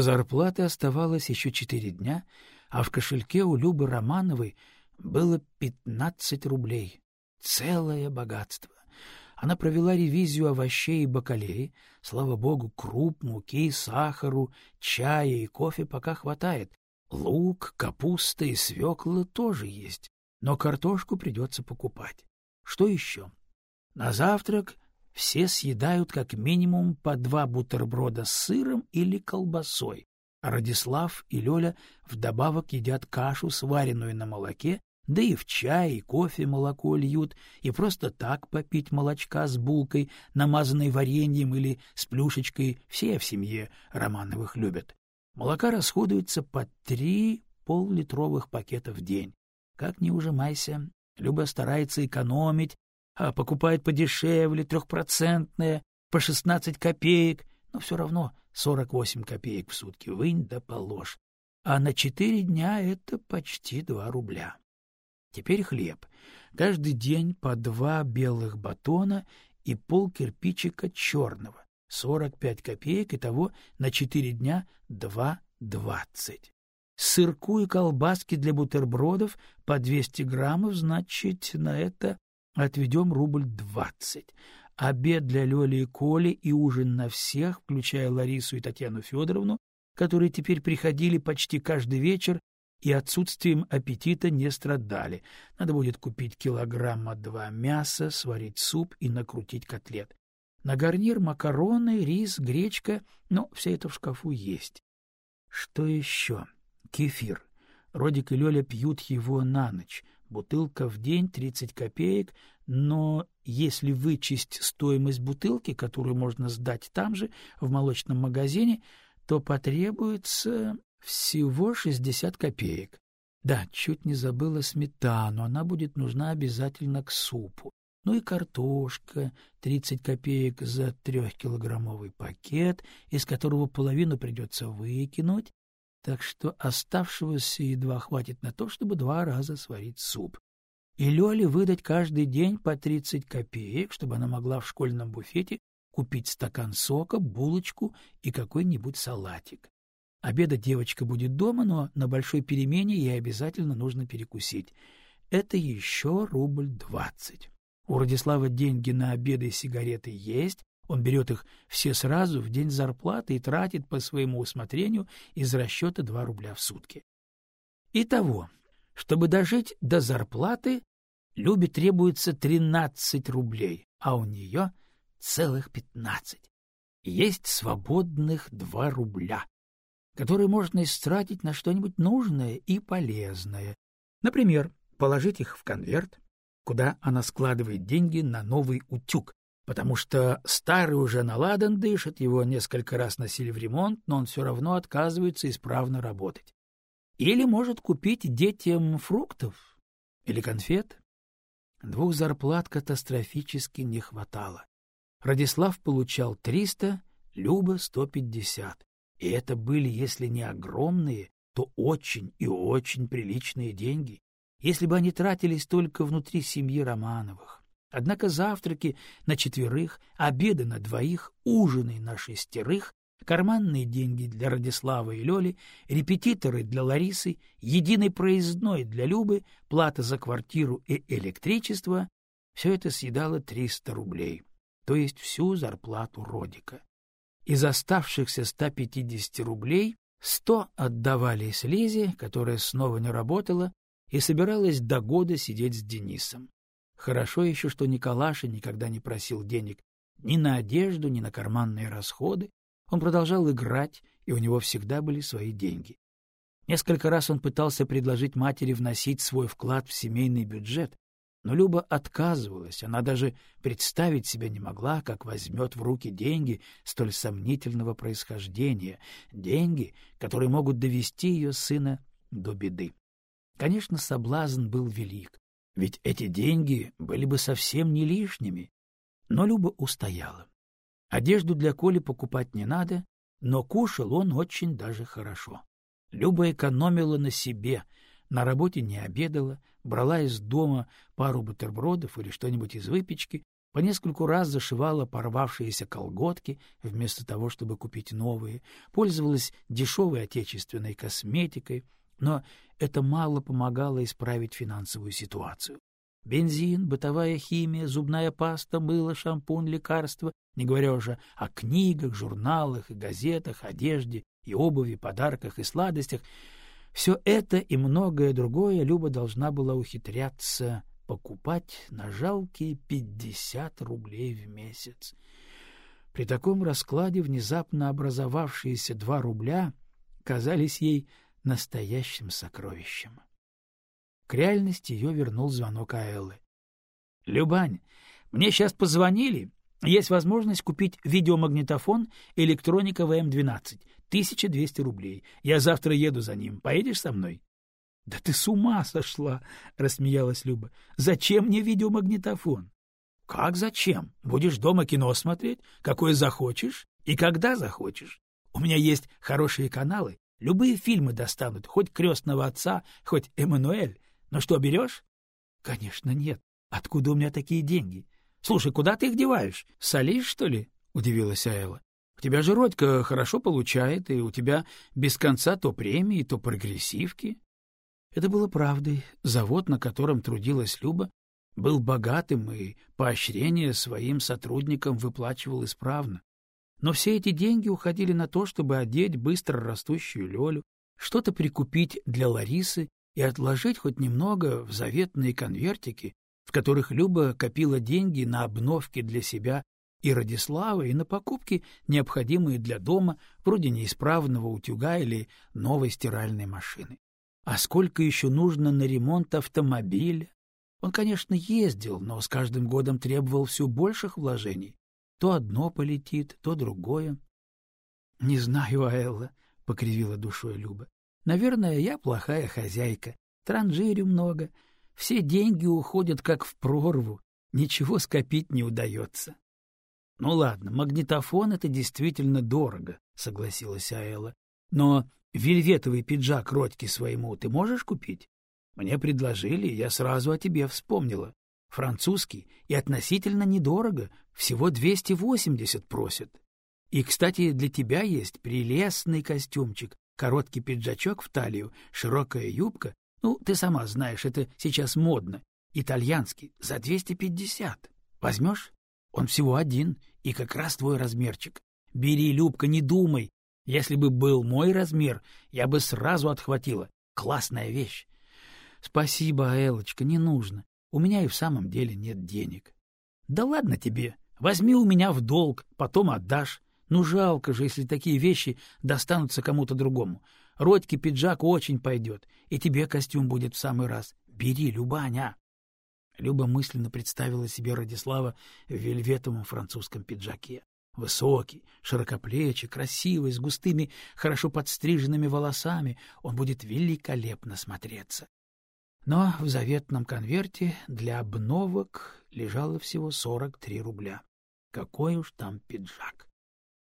До зарплаты оставалось еще четыре дня, а в кошельке у Любы Романовой было пятнадцать рублей. Целое богатство. Она провела ревизию овощей и бакалеи. Слава богу, круп, муки, сахару, чая и кофе пока хватает. Лук, капуста и свекла тоже есть, но картошку придется покупать. Что еще? На завтрак все съедают как минимум по два бутерброда с сыром или колбасой, Радислав и Лёля вдобавок едят кашу, сваренную на молоке, да и в чай и кофе молоко льют, и просто так попить молочка с булкой, намазанной вареньем или с плюшечкой, все в семье Романовых любят. Молока расходуется по три поллитровых пакета в день. Как не ужимайся, Люба старается экономить, а покупает подешевле, трехпроцентное, по шестнадцать копеек, но все равно сорок восемь копеек в сутки вынь да положь. А на четыре дня это почти два рубля. Теперь хлеб. Каждый день по два белых батона и пол кирпичика черного. Сорок пять копеек, и того на четыре дня два двадцать. Сырку и колбаски для бутербродов по двести граммов, значит, на это Отведем рубль двадцать. Обед для Лёли и Коли и ужин на всех, включая Ларису и Татьяну Федоровну, которые теперь приходили почти каждый вечер и отсутствием аппетита не страдали. Надо будет купить килограмма два мяса, сварить суп и накрутить котлет. На гарнир макароны, рис, гречка, но все это в шкафу есть. Что еще? Кефир. Родик и Лёля пьют его на ночь. Бутылка в день 30 копеек, но если вычесть стоимость бутылки, которую можно сдать там же, в молочном магазине, то потребуется всего 60 копеек. Да, чуть не забыла сметану, она будет нужна обязательно к супу. Ну и картошка, 30 копеек за трехкилограммовый пакет, из которого половину придется выкинуть, так что оставшегося едва хватит на то, чтобы два раза сварить суп. И Лёле выдать каждый день по тридцать копеек, чтобы она могла в школьном буфете купить стакан сока, булочку и какой-нибудь салатик. Обедать девочка будет дома, но на большой перемене ей обязательно нужно перекусить. Это еще рубль двадцать. У Радислава деньги на обеды и сигареты есть, он берет их все сразу в день зарплаты и тратит по своему усмотрению из расчета 2 рубля в сутки. Итого, чтобы дожить до зарплаты, Любе требуется 13 рублей, а у нее целых 15. Есть свободных 2 рубля, которые можно истратить на что-нибудь нужное и полезное. Например, положить их в конверт, куда она складывает деньги на новый утюг, потому что старый уже наладан дышит, его несколько раз носили в ремонт, но он все равно отказывается исправно работать. Или может купить детям фруктов или конфет. Двух зарплат катастрофически не хватало. Радислав получал 300, Люба — 150. И это были, если не огромные, то очень и очень приличные деньги, если бы они тратились только внутри семьи Романовых. Однако завтраки на четверых, обеды на двоих, ужины на шестерых, карманные деньги для Радислава и Лёли, репетиторы для Ларисы, единый проездной для Любы, плата за квартиру и электричество — все это съедало 300 рублей, то есть всю зарплату Родика. Из оставшихся 150 рублей 100 отдавались Лизе, которая снова не работала и собиралась до года сидеть с Денисом. Хорошо еще, что Николаша никогда не просил денег ни на одежду, ни на карманные расходы. Он продолжал играть, и у него всегда были свои деньги. Несколько раз он пытался предложить матери вносить свой вклад в семейный бюджет, но Люба отказывалась, она даже представить себе не могла, как возьмет в руки деньги столь сомнительного происхождения, деньги, которые могут довести ее сына до беды. Конечно, соблазн был велик, ведь эти деньги были бы совсем не лишними. Но Люба устояла. Одежду для Коли покупать не надо, но кушал он очень даже хорошо. Люба экономила на себе, на работе не обедала, брала из дома пару бутербродов или что-нибудь из выпечки, по нескольку раз зашивала порвавшиеся колготки вместо того, чтобы купить новые, пользовалась дешевой отечественной косметикой, но это мало помогало исправить финансовую ситуацию. Бензин, бытовая химия, зубная паста, мыло, шампунь, лекарства, не говоря уже о книгах, журналах и газетах, одежде и обуви, подарках и сладостях. Все это и многое другое Люба должна была ухитряться покупать на жалкие пятьдесят рублей в месяц. При таком раскладе внезапно образовавшиеся два рубля казались ей настоящим сокровищем. К реальности ее вернул звонок Аэллы. — Любань, мне сейчас позвонили. Есть возможность купить видеомагнитофон электроника ВМ-12. 1200 рублей. Я завтра еду за ним. Поедешь со мной? — Да ты с ума сошла! — рассмеялась Люба. — Зачем мне видеомагнитофон? — Как зачем? Будешь дома кино смотреть, какое захочешь и когда захочешь. У меня есть хорошие каналы, любые фильмы достанут, хоть «Крестного отца», хоть «Эммануэль». Ну что, берешь? — Конечно, нет. Откуда у меня такие деньги? Слушай, куда ты их деваешь? Солишь, что ли? — удивилась Айла. — У тебя же Родька хорошо получает, и у тебя без конца то премии, то прогрессивки. Это было правдой. Завод, на котором трудилась Люба, был богатым и поощрение своим сотрудникам выплачивал исправно. Но все эти деньги уходили на то, чтобы одеть быстро растущую Лёлю, что-то прикупить для Ларисы и отложить хоть немного в заветные конвертики, в которых Люба копила деньги на обновки для себя и Радислава, и на покупки, необходимые для дома, вроде неисправного утюга или новой стиральной машины. А сколько еще нужно на ремонт автомобиля? Он, конечно, ездил, но с каждым годом требовал все больших вложений. То одно полетит, то другое. — Не знаю, Аэлла, — покривила душой Люба. Наверное, я плохая хозяйка, транжирю много, все деньги уходят как в прорву, ничего скопить не удается. — Ну ладно, магнитофон — это действительно дорого, — согласилась Аэла. — Но вельветовый пиджак Родьке своему ты можешь купить? Мне предложили, я сразу о тебе вспомнила. Французский и относительно недорого, всего 280 просят. И, кстати, для тебя есть прелестный костюмчик короткий пиджачок в талию, широкая юбка. Ну, ты сама знаешь, это сейчас модно. Итальянский, за 250. Возьмешь? Он всего один, и как раз твой размерчик. Бери, Любка, не думай. Если бы был мой размер, я бы сразу отхватила. Классная вещь. Спасибо, Элочка, не нужно. У меня и в самом деле нет денег. Да ладно тебе. Возьми у меня в долг, потом отдашь. Ну, жалко же, если такие вещи достанутся кому-то другому. Родьке пиджак очень пойдет, и тебе костюм будет в самый раз. Бери, Любаня. Люба мысленно представила себе Радислава в вельветовом французском пиджаке. Высокий, широкоплечий, красивый, с густыми, хорошо подстриженными волосами, он будет великолепно смотреться. Но в заветном конверте для обновок лежало всего сорок три рубля. Какой уж там пиджак!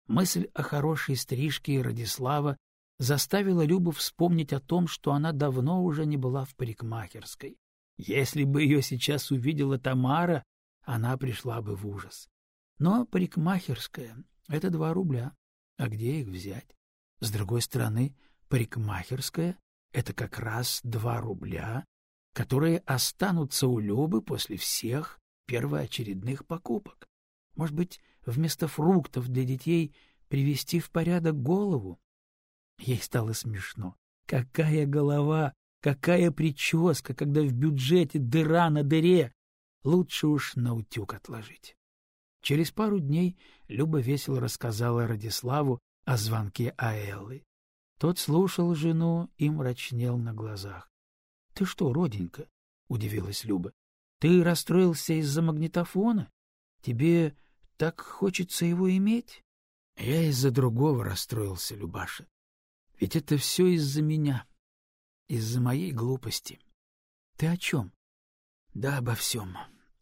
Мысль о хорошей стрижке Радислава заставила Любу вспомнить о том, что она давно уже не была в парикмахерской. Если бы ее сейчас увидела Тамара, она пришла бы в ужас. Но парикмахерская — это два рубля. А где их взять? С другой стороны, парикмахерская — это как раз два рубля, которые останутся у Любы после всех первоочередных покупок. Может быть, вместо фруктов для детей привести в порядок голову? Ей стало смешно. Какая голова, какая прическа, когда в бюджете дыра на дыре. Лучше уж на утюг отложить. Через пару дней Люба весело рассказала Радиславу о звонке Аэллы. Тот слушал жену и мрачнел на глазах. — Ты что, роденька? — удивилась Люба. — Ты расстроился из-за магнитофона? Тебе так хочется его иметь? Я из-за другого расстроился, Любаша. Ведь это все из-за меня, из-за моей глупости. Ты о чем? Да обо всем.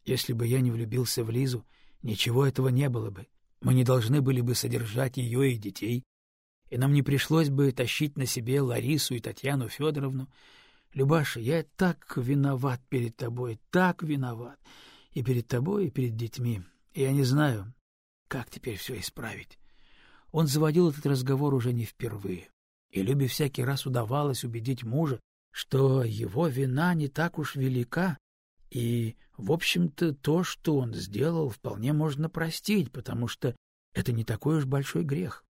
Если бы я не влюбился в Лизу, ничего этого не было бы. Мы не должны были бы содержать ее и детей, и нам не пришлось бы тащить на себе Ларису и Татьяну Федоровну. Любаша, я так виноват перед тобой, так виноват. И перед тобой, и перед детьми. Я не знаю, как теперь все исправить. Он заводил этот разговор уже не впервые, и Любе всякий раз удавалось убедить мужа, что его вина не так уж велика, и, в общем-то, то, что он сделал, вполне можно простить, потому что это не такой уж большой грех.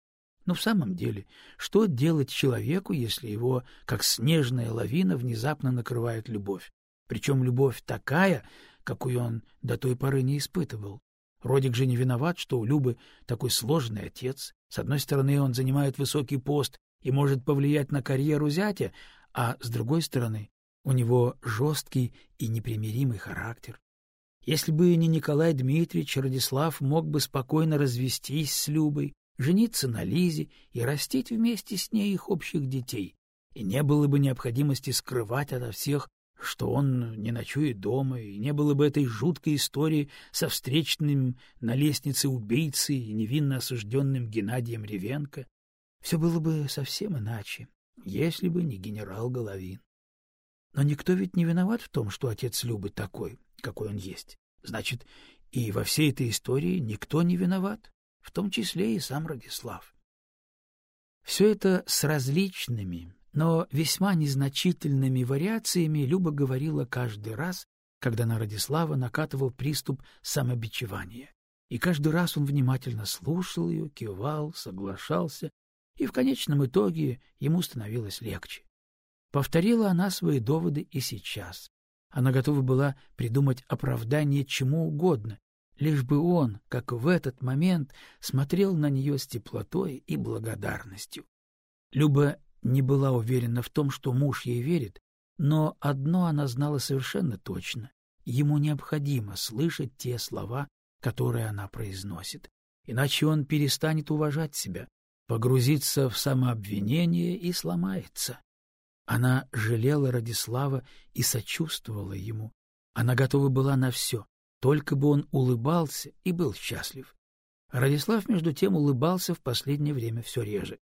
Но в самом деле, что делать человеку, если его, как снежная лавина, внезапно накрывает любовь? Причем любовь такая, какую он до той поры не испытывал. Родик же не виноват, что у Любы такой сложный отец. С одной стороны, он занимает высокий пост и может повлиять на карьеру зятя, а с другой стороны, у него жесткий и непримиримый характер. Если бы не Николай Дмитриевич, Радислав мог бы спокойно развестись с Любой, жениться на Лизе и растить вместе с ней их общих детей, и не было бы необходимости скрывать ото всех, что он не ночует дома, и не было бы этой жуткой истории со встречным на лестнице убийцей и невинно осужденным Геннадием Ревенко. Все было бы совсем иначе, если бы не генерал Головин. Но никто ведь не виноват в том, что отец Любы такой, какой он есть. Значит, и во всей этой истории никто не виноват, в том числе и сам Радислав. Все это с различными, но весьма незначительными вариациями Люба говорила каждый раз, когда на Радислава накатывал приступ самобичевания. И каждый раз он внимательно слушал ее, кивал, соглашался, и в конечном итоге ему становилось легче. Повторила она свои доводы и сейчас. Она готова была придумать оправдание чему угодно, лишь бы он, как в этот момент, смотрел на нее с теплотой и благодарностью. Люба не была уверена в том, что муж ей верит, но одно она знала совершенно точно — ему необходимо слышать те слова, которые она произносит, иначе он перестанет уважать себя, погрузится в самообвинение и сломается. Она жалела Радислава и сочувствовала ему. Она готова была на все, только бы он улыбался и был счастлив. Радислав, между тем, улыбался в последнее время все реже.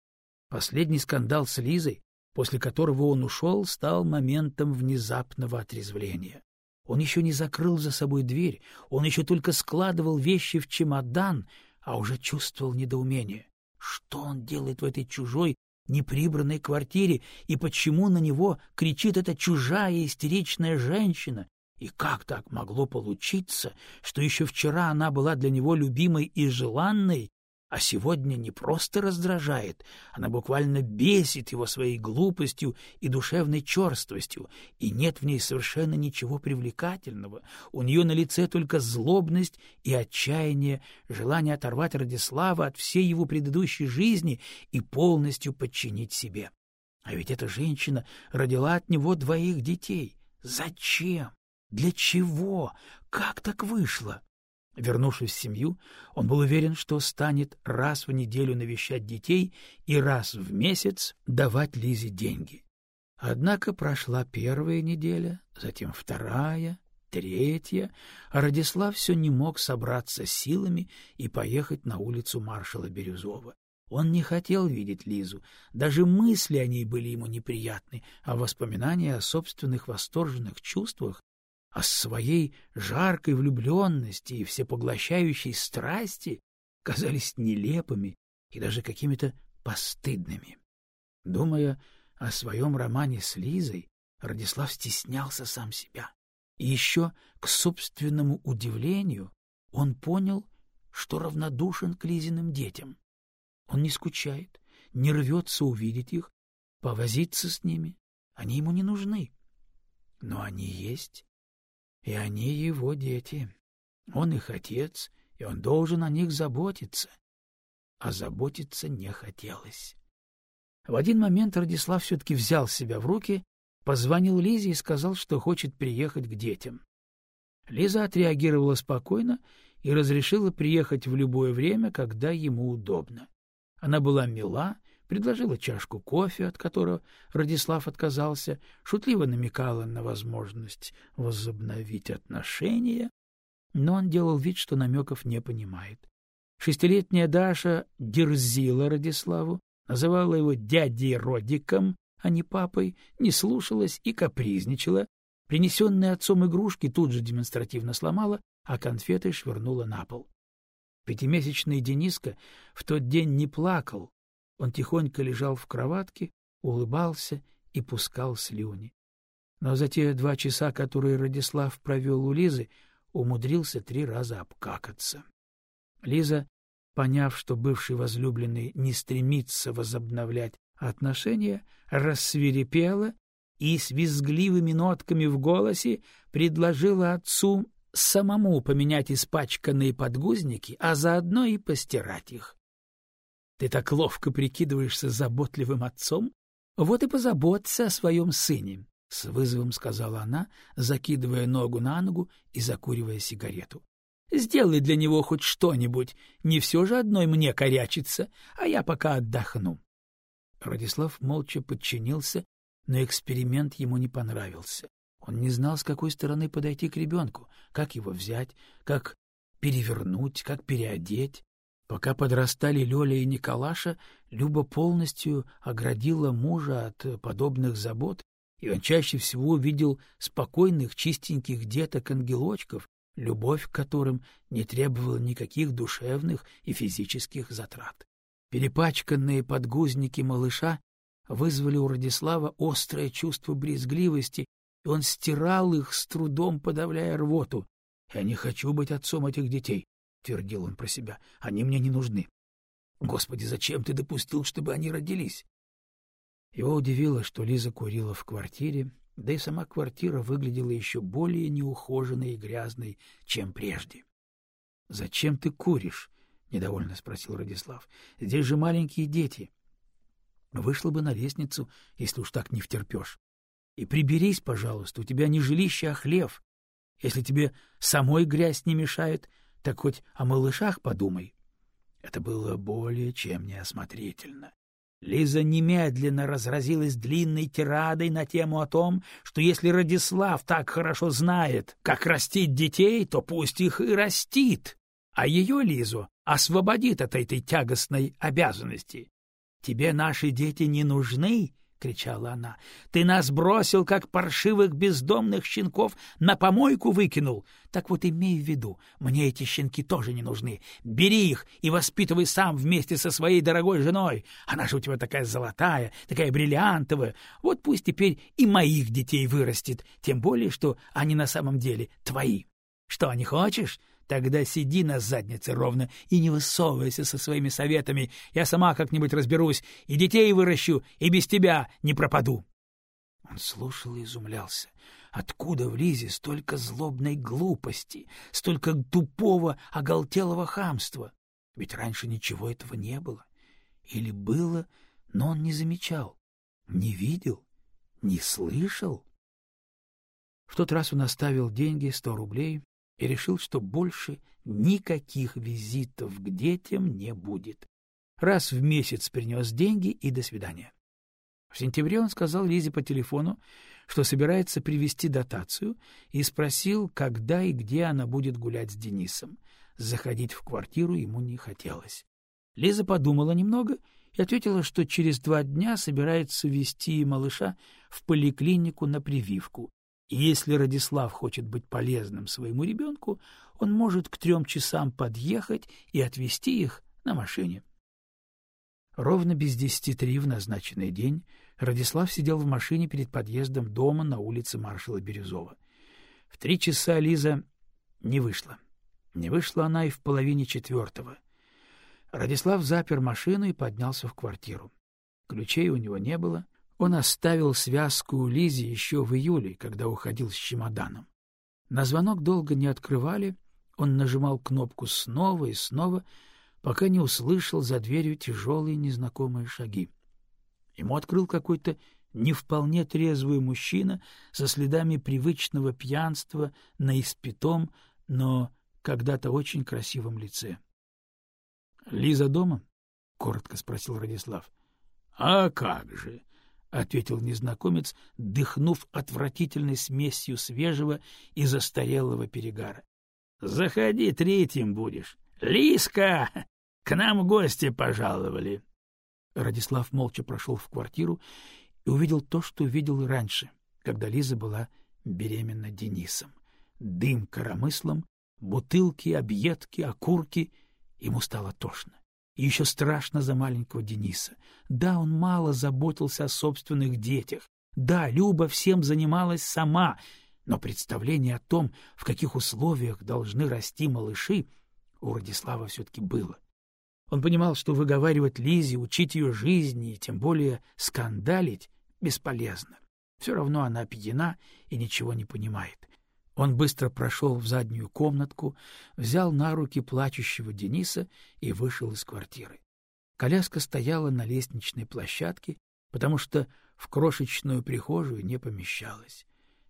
Последний скандал с Лизой, после которого он ушел, стал моментом внезапного отрезвления. Он еще не закрыл за собой дверь, он еще только складывал вещи в чемодан, а уже чувствовал недоумение. Что он делает в этой чужой, неприбранной квартире, и почему на него кричит эта чужая истеричная женщина? И как так могло получиться, что еще вчера она была для него любимой и желанной, а сегодня не просто раздражает, она буквально бесит его своей глупостью и душевной черствостью, и нет в ней совершенно ничего привлекательного. У нее на лице только злобность и отчаяние, желание оторвать Радислава от всей его предыдущей жизни и полностью подчинить себе. А ведь эта женщина родила от него двоих детей. Зачем? Для чего? Как так вышло? Вернувшись в семью, он был уверен, что станет раз в неделю навещать детей и раз в месяц давать Лизе деньги. Однако прошла первая неделя, затем вторая, третья, а Радислав все не мог собраться силами и поехать на улицу маршала Бирюзова. Он не хотел видеть Лизу, даже мысли о ней были ему неприятны, а воспоминания о собственных восторженных чувствах о своей жаркой влюбленности и всепоглощающей страсти казались нелепыми и даже какими-то постыдными. Думая о своем романе с Лизой, Радислав стеснялся сам себя. И еще, к собственному удивлению, он понял, что равнодушен к Лизиным детям. Он не скучает, не рвется увидеть их, повозиться с ними. Они ему не нужны. Но они есть, и они его дети. Он их отец, и он должен о них заботиться. А заботиться не хотелось. В один момент Радислав все-таки взял себя в руки, позвонил Лизе и сказал, что хочет приехать к детям. Лиза отреагировала спокойно и разрешила приехать в любое время, когда ему удобно. Она была мила предложила чашку кофе, от которого Радислав отказался, шутливо намекала на возможность возобновить отношения, но он делал вид, что намеков не понимает. Шестилетняя Даша дерзила Радиславу, называла его дядей Родиком, а не папой, не слушалась и капризничала, принесенные отцом игрушки тут же демонстративно сломала, а конфеты швырнула на пол. Пятимесячный Дениска в тот день не плакал. Он тихонько лежал в кроватке, улыбался и пускал слюни. Но за те два часа, которые Радислав провел у Лизы, умудрился три раза обкакаться. Лиза, поняв, что бывший возлюбленный не стремится возобновлять отношения, рассвирепела и с визгливыми нотками в голосе предложила отцу самому поменять испачканные подгузники, а заодно и постирать их. — Ты так ловко прикидываешься заботливым отцом? Вот и позаботься о своем сыне, — с вызовом сказала она, закидывая ногу на ногу и закуривая сигарету. — Сделай для него хоть что-нибудь, не все же одной мне корячиться, а я пока отдохну. Радислав молча подчинился, но эксперимент ему не понравился. Он не знал, с какой стороны подойти к ребенку, как его взять, как перевернуть, как переодеть. Пока подрастали Лёля и Николаша, Люба полностью оградила мужа от подобных забот, и он чаще всего видел спокойных, чистеньких деток-ангелочков, любовь к которым не требовала никаких душевных и физических затрат. Перепачканные подгузники малыша вызвали у Радислава острое чувство брезгливости, и он стирал их с трудом, подавляя рвоту. — Я не хочу быть отцом этих детей, — твердил он про себя. — Они мне не нужны. Господи, зачем ты допустил, чтобы они родились? Его удивило, что Лиза курила в квартире, да и сама квартира выглядела еще более неухоженной и грязной, чем прежде. — Зачем ты куришь? — недовольно спросил Радислав. — Здесь же маленькие дети. Вышла бы на лестницу, если уж так не втерпешь. И приберись, пожалуйста, у тебя не жилище, а хлев. Если тебе самой грязь не мешает, так хоть о малышах подумай. Это было более чем неосмотрительно. Лиза немедленно разразилась длинной тирадой на тему о том, что если Радислав так хорошо знает, как растить детей, то пусть их и растит, а ее, Лизу, освободит от этой тягостной обязанности. Тебе наши дети не нужны, кричала она. Ты нас бросил, как паршивых бездомных щенков, на помойку выкинул. Так вот имей в виду, мне эти щенки тоже не нужны. Бери их и воспитывай сам вместе со своей дорогой женой. Она же у тебя такая золотая, такая бриллиантовая. Вот пусть теперь и моих детей вырастет, тем более, что они на самом деле твои. Что, не хочешь? Тогда сиди на заднице ровно и не высовывайся со своими советами. Я сама как-нибудь разберусь, и детей выращу, и без тебя не пропаду. Он слушал и изумлялся. Откуда в Лизе столько злобной глупости, столько тупого, оголтелого хамства? Ведь раньше ничего этого не было. Или было, но он не замечал, не видел, не слышал. В тот раз он оставил деньги, сто рублей, и решил, что больше никаких визитов к детям не будет. Раз в месяц принес деньги и до свидания. В сентябре он сказал Лизе по телефону, что собирается привезти дотацию, и спросил, когда и где она будет гулять с Денисом. Заходить в квартиру ему не хотелось. Лиза подумала немного и ответила, что через два дня собирается вести малыша в поликлинику на прививку, и если Радислав хочет быть полезным своему ребенку, он может к трем часам подъехать и отвезти их на машине. Ровно без десяти три в назначенный день Радислав сидел в машине перед подъездом дома на улице маршала Бирюзова. В три часа Лиза не вышла. Не вышла она и в половине четвертого. Радислав запер машину и поднялся в квартиру. Ключей у него не было, он оставил связку у Лизи еще в июле, когда уходил с чемоданом. На звонок долго не открывали, он нажимал кнопку снова и снова, пока не услышал за дверью тяжелые незнакомые шаги. Ему открыл какой-то не вполне трезвый мужчина со следами привычного пьянства на испитом, но когда-то очень красивом лице. — Лиза дома? — коротко спросил Радислав. — А как же! — ответил незнакомец, дыхнув отвратительной смесью свежего и застарелого перегара. — Заходи, третьим будешь. Лиска! К нам гости пожаловали. Радислав молча прошел в квартиру и увидел то, что видел раньше, когда Лиза была беременна Денисом. Дым коромыслом, бутылки, объедки, окурки Ему стало тошно. И еще страшно за маленького Дениса. Да, он мало заботился о собственных детях. Да, Люба всем занималась сама, но представление о том, в каких условиях должны расти малыши, у Радислава все-таки было. Он понимал, что выговаривать Лизе, учить ее жизни и тем более скандалить бесполезно. Все равно она опьяна и ничего не понимает. Он быстро прошел в заднюю комнатку, взял на руки плачущего Дениса и вышел из квартиры. Коляска стояла на лестничной площадке, потому что в крошечную прихожую не помещалась.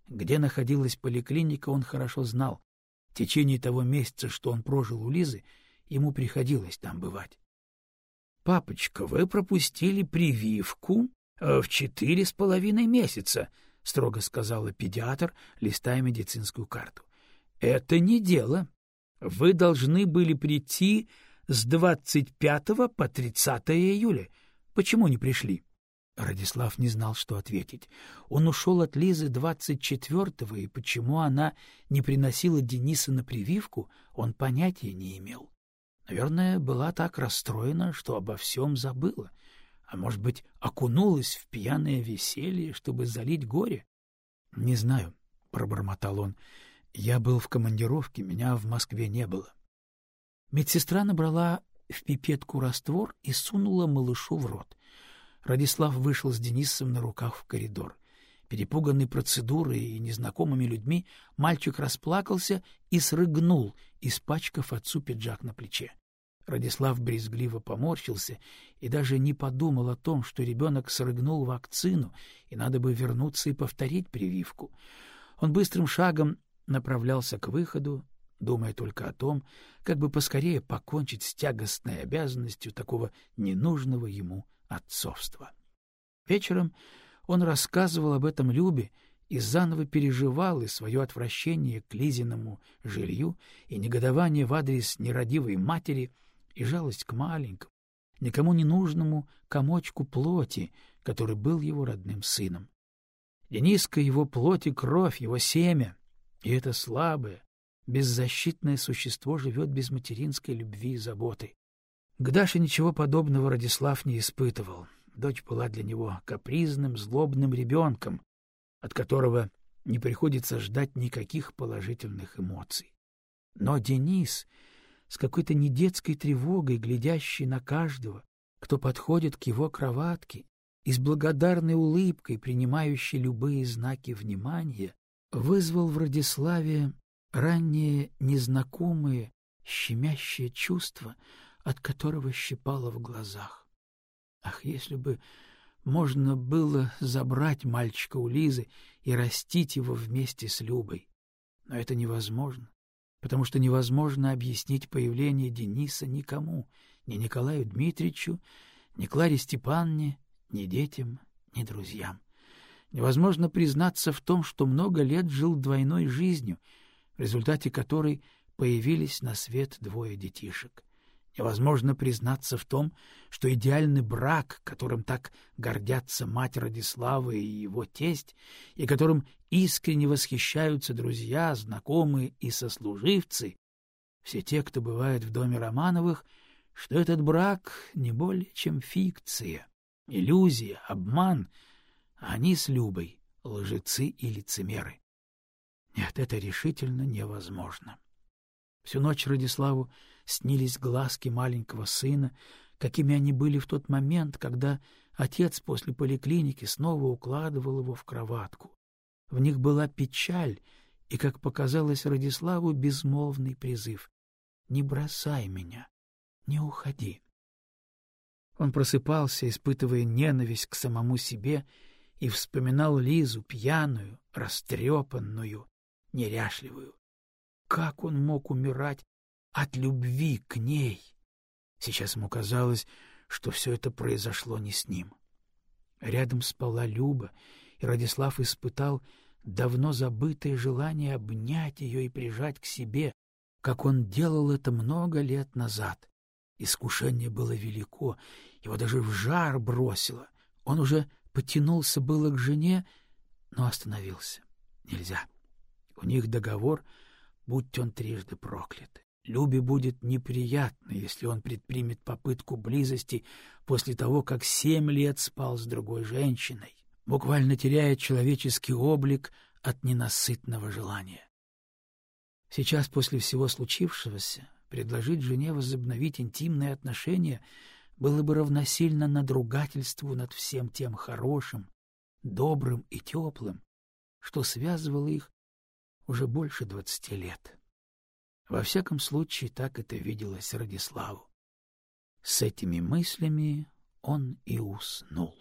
Где находилась поликлиника, он хорошо знал. В течение того месяца, что он прожил у Лизы, ему приходилось там бывать. — Папочка, вы пропустили прививку э, в четыре с половиной месяца, — строго сказала педиатр, листая медицинскую карту. — Это не дело. Вы должны были прийти с 25 по 30 июля. Почему не пришли? Радислав не знал, что ответить. Он ушел от Лизы двадцать четвертого, и почему она не приносила Дениса на прививку, он понятия не имел. Наверное, была так расстроена, что обо всем забыла. А может быть, окунулась в пьяное веселье, чтобы залить горе? — Не знаю, — пробормотал он. — Я был в командировке, меня в Москве не было. Медсестра набрала в пипетку раствор и сунула малышу в рот. Радислав вышел с Денисом на руках в коридор. Перепуганный процедурой и незнакомыми людьми, мальчик расплакался и срыгнул, испачкав отцу пиджак на плече. Радислав брезгливо поморщился и даже не подумал о том, что ребенок срыгнул вакцину, и надо бы вернуться и повторить прививку. Он быстрым шагом направлялся к выходу, думая только о том, как бы поскорее покончить с тягостной обязанностью такого ненужного ему отцовства. Вечером он рассказывал об этом Любе и заново переживал и свое отвращение к Лизиному жилью, и негодование в адрес нерадивой матери, и жалость к маленькому, никому не нужному комочку плоти, который был его родным сыном. Дениска — его плоть и кровь, его семя, и это слабое, беззащитное существо живет без материнской любви и заботы. К Даше ничего подобного Радислав не испытывал. Дочь была для него капризным, злобным ребенком, от которого не приходится ждать никаких положительных эмоций. Но Денис, с какой-то недетской тревогой, глядящий на каждого, кто подходит к его кроватке, и с благодарной улыбкой, принимающий любые знаки внимания, вызвал в Радиславе раннее незнакомое, щемящее чувство, от которого щипало в глазах. Ах, если бы можно было забрать мальчика у Лизы и растить его вместе с Любой. Но это невозможно, потому что невозможно объяснить появление Дениса никому, ни Николаю Дмитриевичу, ни Кларе Степанне, ни детям, ни друзьям. Невозможно признаться в том, что много лет жил двойной жизнью, в результате которой появились на свет двое детишек. Невозможно признаться в том, что идеальный брак, которым так гордятся мать Радислава и его тесть, и которым искренне восхищаются друзья, знакомые и сослуживцы, все те, кто бывает в доме Романовых, что этот брак не более чем фикция, иллюзия, обман, а они с Любой — лжецы и лицемеры. Нет, это решительно невозможно. Всю ночь Радиславу снились глазки маленького сына, какими они были в тот момент, когда отец после поликлиники снова укладывал его в кроватку. В них была печаль и, как показалось Радиславу, безмолвный призыв «Не бросай меня, не уходи». Он просыпался, испытывая ненависть к самому себе, и вспоминал Лизу, пьяную, растрепанную, неряшливую. Как он мог умирать от любви к ней? Сейчас ему казалось, что все это произошло не с ним. Рядом спала Люба, и Радислав испытал давно забытое желание обнять ее и прижать к себе, как он делал это много лет назад. Искушение было велико, его даже в жар бросило. Он уже потянулся было к жене, но остановился. Нельзя. У них договор — будь он трижды проклят. Любе будет неприятно, если он предпримет попытку близости после того, как семь лет спал с другой женщиной, буквально теряя человеческий облик от ненасытного желания. Сейчас, после всего случившегося, предложить жене возобновить интимные отношения было бы равносильно надругательству над всем тем хорошим, добрым и теплым, что связывало их уже больше двадцати лет. Во всяком случае, так это виделось Радиславу. С этими мыслями он и уснул.